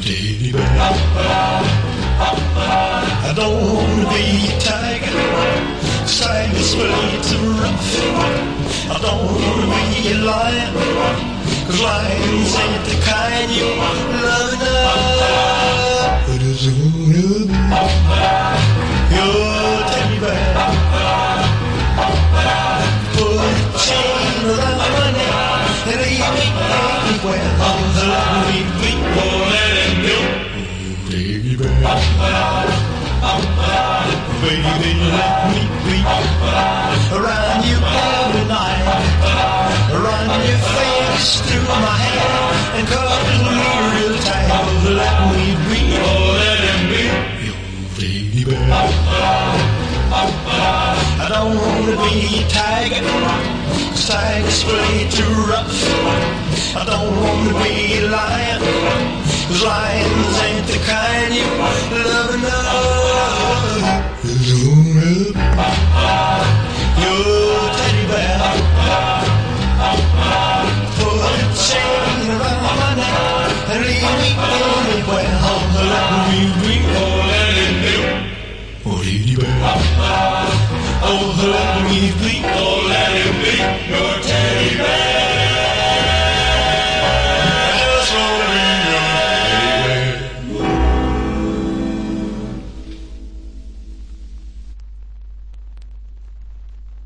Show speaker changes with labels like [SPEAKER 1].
[SPEAKER 1] teddy bear. I don't wanna be a tiger, lions ain't the kind you love let me be, bear. I don't wanna be tiger, tigers play too rough. I don't wanna be lion, lions ain't the kind you love enough. Your Oh. Oh, me be, oh,